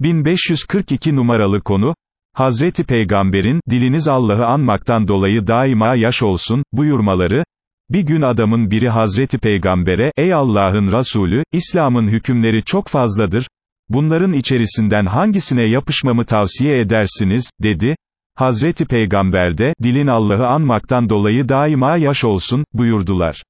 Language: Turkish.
1542 numaralı konu, Hazreti Peygamber'in, diliniz Allah'ı anmaktan dolayı daima yaş olsun, buyurmaları, bir gün adamın biri Hazreti Peygamber'e, ey Allah'ın Resulü, İslam'ın hükümleri çok fazladır, bunların içerisinden hangisine yapışmamı tavsiye edersiniz, dedi, Hazreti Peygamber de, dilin Allah'ı anmaktan dolayı daima yaş olsun, buyurdular.